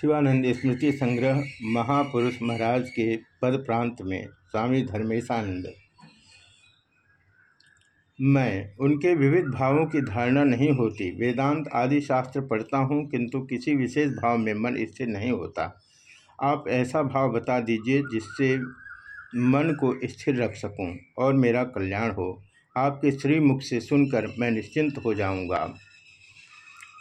शिवानंद स्मृति संग्रह महापुरुष महाराज के पद प्रांत में स्वामी धर्मेशानंद। मैं उनके विविध भावों की धारणा नहीं होती, वेदांत आदि शास्त्र पढ़ता हूँ, किंतु किसी विशेष भाव में मन स्थिर नहीं होता। आप ऐसा भाव बता दीजिए जिससे मन को स्थिर रख सकूँ और मेरा कल्याण हो। आपके श्रीमुख से सुनकर मैं निश्चिंत हो जाऊँगा।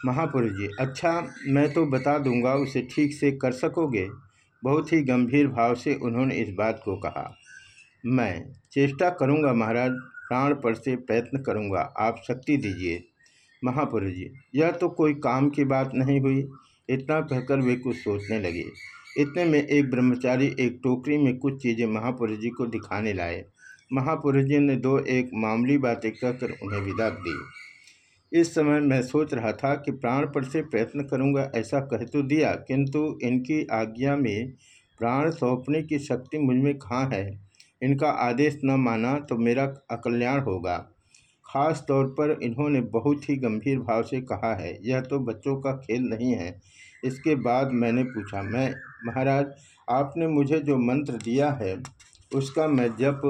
महापुरुष जी अच्छा मैं तो बता दूँगा, उसे ठीक से कर सकोगे? बहुत ही गंभीर भाव से उन्होंने इस बात को कहा। मैं चेष्टा करूँगा महाराज, प्राण पर से प्रयत्न करूँगा, आप शक्ति दीजिए। महापुरुष जी, यह तो कोई काम की बात नहीं हुई। इतना कहकर वे कुछ सोचने लगे। इतने में एक ब्रह्मचारी एक टोकरी में कुछ चीज़ें महापुरुष जी को दिखाने लाए। महापुरुष जी ने दो एक मामूली बातें कहकर उन्हें विदा दी। इस समय मैं सोच रहा था कि प्राण पर से प्रयत्न करूँगा, ऐसा कह तो दिया, किंतु इनकी आज्ञा में प्राण सौंपने की शक्ति मुझमें कहाँ है? इनका आदेश न माना तो मेरा अकल्याण होगा। खास तौर पर इन्होंने बहुत ही गंभीर भाव से कहा है, यह तो बच्चों का खेल नहीं है। इसके बाद मैंने पूछा, मैं, महाराज, आपने मुझे जो मंत्र दिया है, उसका मैं जप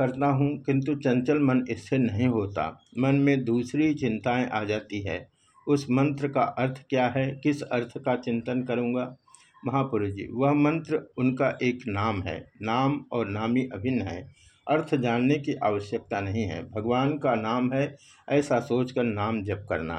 करता हूँ, किंतु चंचल मन इससे नहीं होता। मन में दूसरी चिंताएँ आ जाती है। उस मंत्र का अर्थ क्या है? किस अर्थ का चिंतन करूँगा? महापुरुष जी वह मंत्र उनका एक नाम है। नाम और नामी अभिन्न है। अर्थ जानने की आवश्यकता नहीं है। भगवान का नाम है, ऐसा सोचकर नाम जप करना।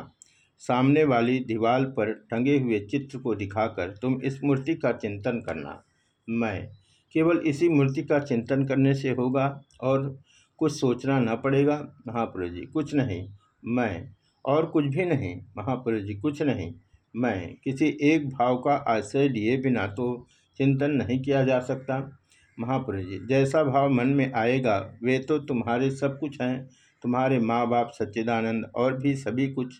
सामने वाली दीवार पर टंगे हुए चित्र को दिखाकर तुम इस मूर्ति का चिंतन करना। मैं केवल इसी मूर्ति का चिंतन करने से होगा और कुछ सोचना न पड़ेगा। महापुरुष जी, कुछ नहीं, मैं और कुछ भी नहीं। महापुरुष जी, कुछ नहीं, मैं किसी एक भाव का आश्रय लिए बिना तो चिंतन नहीं किया जा सकता। महापुरुष जी, जैसा भाव मन में आएगा, वे तो तुम्हारे सब कुछ हैं। तुम्हारे माँ बाप सच्चिदानंद और भी सभी कुछ,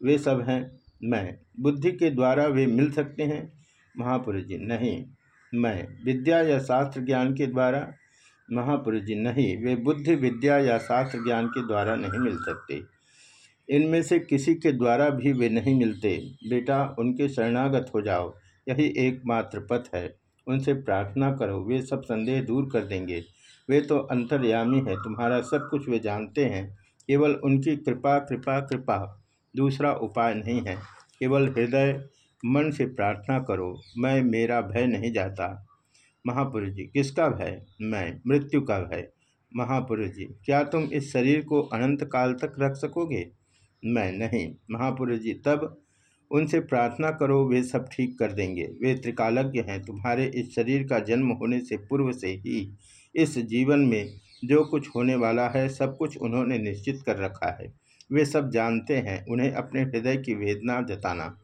वे सब हैं। मैं बुद्धि के द्वारा वे मिल सकते हैं। महापुरुष जी, नहीं मैं। विद्या या शास्त्र ज्ञान के द्वारा महापुरुष जी नहीं, वे बुद्धि, विद्या या शास्त्र ज्ञान के द्वारा नहीं मिल सकते। इनमें से किसी के द्वारा भी वे नहीं मिलते। बेटा, उनके शरणागत हो जाओ। यही एकमात्र पथ है। उनसे प्रार्थना करो। वे सब संदेह दूर कर देंगे। वे तो अंतर्यामी है। तुम्हारा सब कुछ वे जानते हैं। केवल उनकी कृपा कृपा कृपा। दूसरा उपाय नहीं है। केवल हृदय मन से प्रार्थना करो, मैं, मेरा भय नहीं जाता। महापुरुष जी, किसका भय? मैं, मृत्यु का भय। महापुरुष जी, क्या तुम इस शरीर को अनंत काल तक रख सकोगे? मैं नहीं। महापुरुष जी, तब उनसे प्रार्थना करो, वे सब ठीक कर देंगे। वे त्रिकालज्ञ हैं, तुम्हारे इस शरीर का जन्म होने से पूर्व से ही इस जीवन में जो कुछ होने वाला है, सब कुछ उन्होंने निश्चित कर रखा है। वे सब जानते हैं, उन्हें अपने हृदय की वेदना जताना।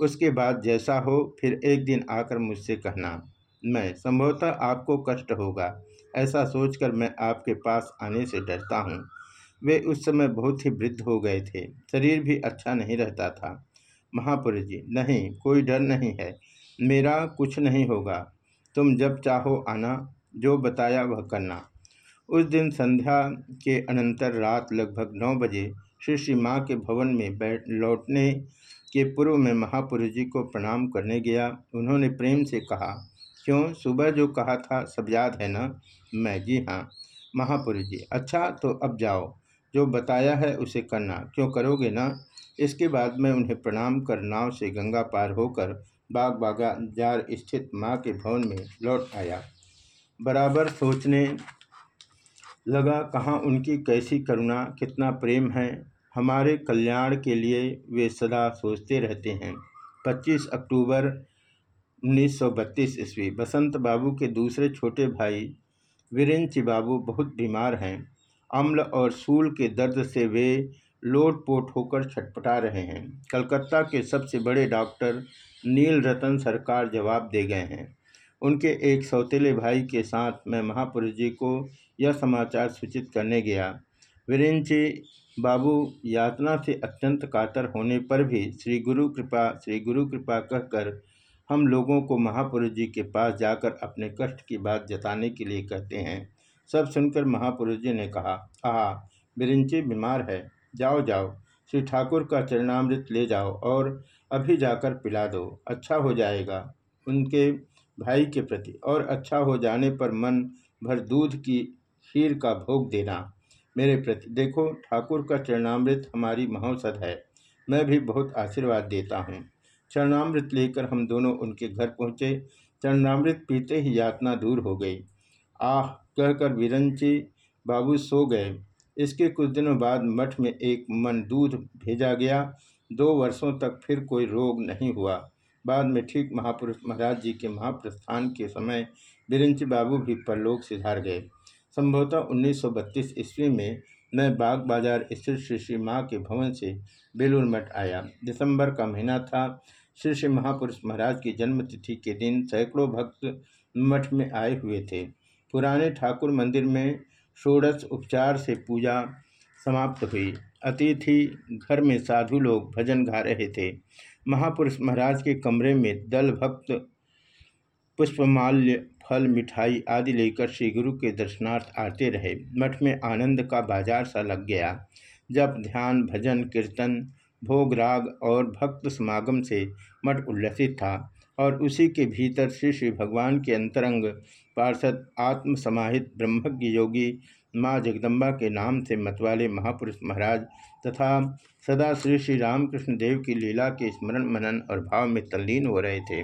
उसके बाद जैसा हो, फिर एक दिन आकर मुझसे कहना, मैं, संभवतः आपको कष्ट होगा। ऐसा सोचकर मैं आपके पास आने से डरता हूँ। वे उस समय बहुत ही वृद्ध हो गए थे। शरीर भी अच्छा नहीं रहता था। महापुरुष जी, नहीं, कोई डर नहीं है। मेरा कुछ नहीं होगा। तुम जब चाहो आना, जो बताया वह करना। उस दिन संध्या के अनंतर रात लगभग नौ बजे, श्री श्री माँ के भवन में बैठ लौटने के पूर्व में महापुरुष जी को प्रणाम करने गया। उन्होंने प्रेम से कहा, क्यों? सुबह जो कहा था, सब याद है ना? मैं? जी हाँ। महापुरुष जी अच्छा तो अब जाओ। जो बताया है, उसे करना। क्यों करोगे ना? इसके बाद मैं उन्हें प्रणाम कर नाव से गंगा पार होकर बाग बागा जार स्थित माँ के भवन में लौट आया। बराबर सोचने लगा, कहाँ उनकी कैसी करुणा, कितना प्रेम है। हमारे कल्याण के लिए वे सदा सोचते रहते हैं। 25 अक्टूबर 1932 ईस्वी। बसंत बाबू के दूसरे छोटे भाई वीरेंची बाबू बहुत बीमार हैं। अम्ल और सूल के दर्द से वे लोटपोट होकर छटपटा रहे हैं। कलकत्ता के सबसे बड़े डॉक्टर नील रतन सरकार जवाब दे गए हैं। उनके एक सौतेले भाई के साथ मैं महापुरुष जी को यह समाचार सूचित करने गया। वीरेंची बाबू यातना से अत्यंत कातर होने पर भी श्री गुरु कृपा, श्री गुरु कृपा कहकर हम लोगों को महापुरुष जी के पास जाकर अपने कष्ट की बात जताने के लिए कहते हैं। सब सुनकर महापुरुष जी ने कहा, आहा बिरिंची बीमार है। जाओ जाओ, श्री ठाकुर का चरणामृत ले जाओ और अभी जाकर पिला दो। अच्छा हो जाएगा उनके भाई के प्रति और अच्छा हो जाने पर मन भर दूध की खीर का भोग देना। मेरे प्रति, देखो, ठाकुर का चरणामृत हमारी महौसद है। मैं भी बहुत आशीर्वाद देता हूँ। चरणामृत लेकर हम दोनों उनके घर पहुँचे। चरणामृत पीते ही यातना दूर हो गई। आह, कहकर विरंची बाबू सो गए। इसके कुछ दिनों बाद मठ में एक मन दूध भेजा गया। दो वर्षों तक फिर कोई रोग नहीं हुआ। बाद में ठीक महापुरुष महाराज जी के महाप्रस्थान के समय बिरंची बाबू भी परलोक सिधार गए। संभवतः 1932 ईस्वी में मैं बाग बाज़ार स्थित श्री श्री माँ के भवन से बेलूर मठ आया। दिसंबर का महीना था। श्री श्री महापुरुष महाराज की जन्मतिथि के दिन सैकड़ों भक्त मठ में आए हुए थे। पुराने ठाकुर मंदिर में षोड़श उपचार से पूजा समाप्त हुई। अतिथि घर में साधु लोग भजन गा रहे थे। महापुरुष महाराज के कमरे में दल भक्त पुष्पमाल्य फल, मिठाई आदि लेकर श्री गुरु के दर्शनार्थ आते रहे। मठ में आनंद का बाज़ार सा लग गया। जब ध्यान, भजन, कीर्तन, भोग, राग और भक्त समागम से मठ उल्लसित था और उसी के भीतर श्री श्री भगवान के अंतरंग पार्षद आत्म समाहित ब्रह्मज्ञ योगी, माँ जगदम्बा के नाम से मतवाले महापुरुष महाराज तथा सदा श्री श्री रामकृष्ण देव की लीला के स्मरण मनन और भाव में तल्लीन हो रहे थे।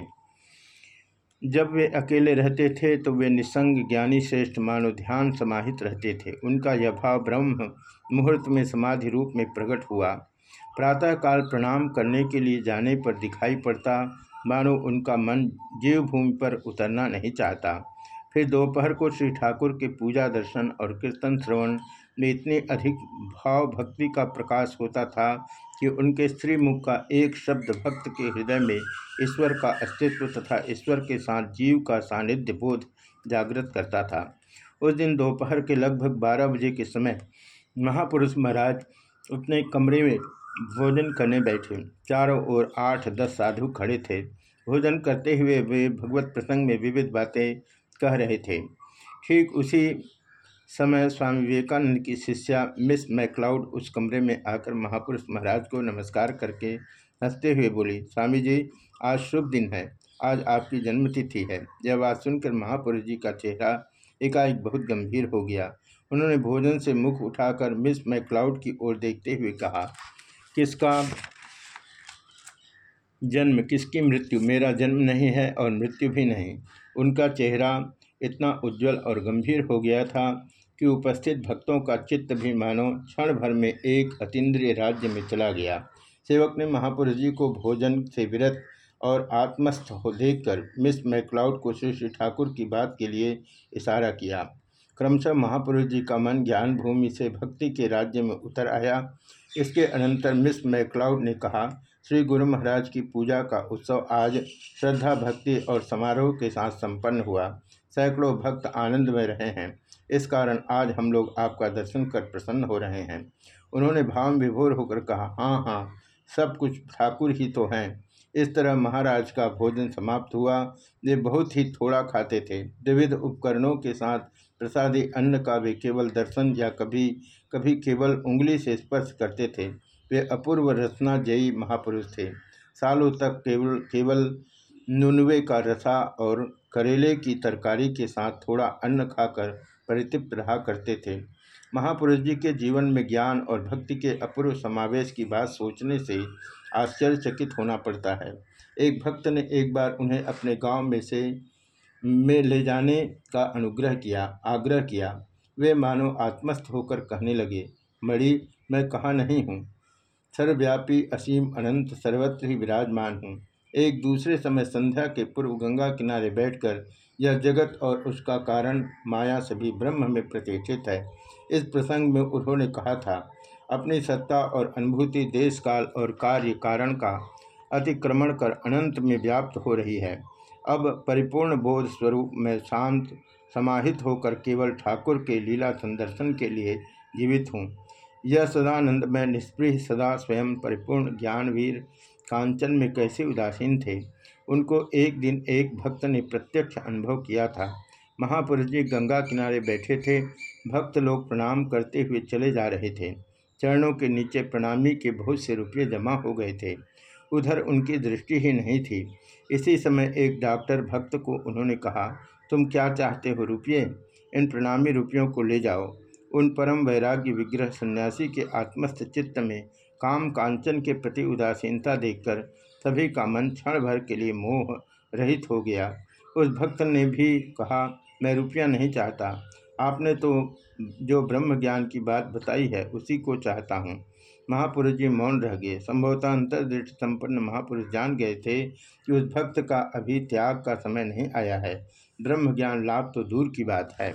जब वे अकेले रहते थे तो वे निसंग ज्ञानी श्रेष्ठ मानव ध्यान समाहित रहते थे। उनका यह भाव ब्रह्म मुहूर्त में समाधि रूप में प्रकट हुआ। प्रातःकाल प्रणाम करने के लिए जाने पर दिखाई पड़ता, मानो उनका मन जीव भूमि पर उतरना नहीं चाहता। फिर दोपहर को श्री ठाकुर के पूजा दर्शन और कीर्तन श्रवण में इतने अधिक भाव भक्ति का प्रकाश होता था कि उनके श्रीमुख का एक शब्द भक्त के हृदय में ईश्वर का अस्तित्व तथा ईश्वर के साथ जीव का सानिध्य बोध जागृत करता था। उस दिन दोपहर के लगभग बारह बजे के समय महापुरुष महाराज अपने कमरे में भोजन करने बैठे। चारों ओर आठ दस साधु खड़े थे। भोजन करते हुए वे भगवत प्रसंग में विविध बातें कह रहे थे। ठीक उसी समय स्वामी विवेकानंद की शिष्या मिस मैक्लाउड उस कमरे में आकर महापुरुष महाराज को नमस्कार करके हँसते हुए बोली, स्वामी जी, आज शुभ दिन है, आज आपकी जन्मतिथि है। यह बात सुनकर महापुरुष जी का चेहरा एकाएक बहुत गंभीर हो गया। उन्होंने भोजन से मुख उठाकर मिस मैक्लाउड की ओर देखते हुए कहा, किसका जन्म, किसकी मृत्यु? मेरा जन्म नहीं है और मृत्यु भी नहीं। उनका चेहरा इतना उज्जवल और गंभीर हो गया था कि उपस्थित भक्तों का चित्त भी मानो क्षण भर में एक अतीन्द्रिय राज्य में चला गया। सेवक ने महापुरुष जी को भोजन से विरत और आत्मस्थ हो देखकर मिस मैक्लाउड को श्री श्री ठाकुर की बात के लिए इशारा किया। क्रमशः महापुरुष जी का मन ज्ञान भूमि से भक्ति के राज्य में उतर आया। इसके अनंतर मिस मैक्लाउड ने कहा श्री गुरु महाराज की पूजा का उत्सव आज श्रद्धा, भक्ति और समारोह के साथ संपन्न हुआ। सैकड़ों भक्त आनंद में रहे हैं। इस कारण आज हम लोग आपका दर्शन कर प्रसन्न हो रहे हैं। उन्होंने भाव विभोर होकर कहा हाँ हाँ सब कुछ ठाकुर ही तो हैं। इस तरह महाराज का भोजन समाप्त हुआ। वे बहुत ही थोड़ा खाते थे। विविध उपकरणों के साथ प्रसादी अन्न का वे केवल दर्शन या कभी कभी केवल उंगली से स्पर्श करते थे। वे अपूर्व रचना जयी महापुरुष थे। सालों तक केवल केवल नुनवे का रसा और करेले की तरकारी के साथ थोड़ा अन्न खाकर परितृप्त रहा करते थे। महापुरुष जी के जीवन में ज्ञान और भक्ति के अपूर्व समावेश की बात सोचने से आश्चर्यचकित होना पड़ता है। एक भक्त ने एक बार उन्हें अपने गाँव में से, में ले जाने का अनुग्रह किया, आग्रह किया। वे मानो आत्मस्थ होकर कहने लगे मड़ी मैं कहाँ नहीं हूँ? सर्वव्यापी, असीम, अनंत, सर्वत्र ही विराजमान हूँ। एक दूसरे समय संध्या के पूर्व गंगा किनारे बैठकर यह जगत और उसका कारण माया सभी ब्रह्म में प्रतिष्ठित है। इस प्रसंग में उन्होंने कहा था, अपनी सत्ता और अनुभूति देश काल और कार्य कारण का अतिक्रमण कर अनंत में व्याप्त हो रही है। अब परिपूर्ण बोध स्वरूप में शांत, समाहित होकर केवल ठाकुर के लीला संदर्शन के लिए जीवित हूँ। यह सदानंद, में निष्प्रिय, सदा स्वयं परिपूर्ण, ज्ञानवीर कांचन में कैसे उदासीन थे। उनको एक दिन एक भक्त ने प्रत्यक्ष अनुभव किया था। महापुरुष जी गंगा किनारे बैठे थे। भक्त लोग प्रणाम करते हुए चले जा रहे थे। चरणों के नीचे प्रणामी के बहुत से रुपये जमा हो गए थे। उधर उनकी दृष्टि ही नहीं थी। इसी समय एक डॉक्टर भक्त को उन्होंने कहा, तुम क्या चाहते हो रुपये? इन प्रणामी रुपयों को ले जाओ। उन परम वैराग्य विग्रह सन्यासी के आत्मस्थ चित्त में काम कांचन के प्रति उदासीनता देखकर सभी का मन क्षण भर के लिए मोह रहित हो गया। उस भक्त ने भी कहा, मैं रुपया नहीं चाहता। आपने तो जो ब्रह्म ज्ञान की बात बताई है, उसी को चाहता हूँ महापुरुष जी मौन रह गए। संभवतः अंतर्दृष्टि संपन्न महापुरुष जान गए थे कि उस भक्त का अभी त्याग का समय नहीं आया है। ब्रह्म ज्ञान लाभ तो दूर की बात है।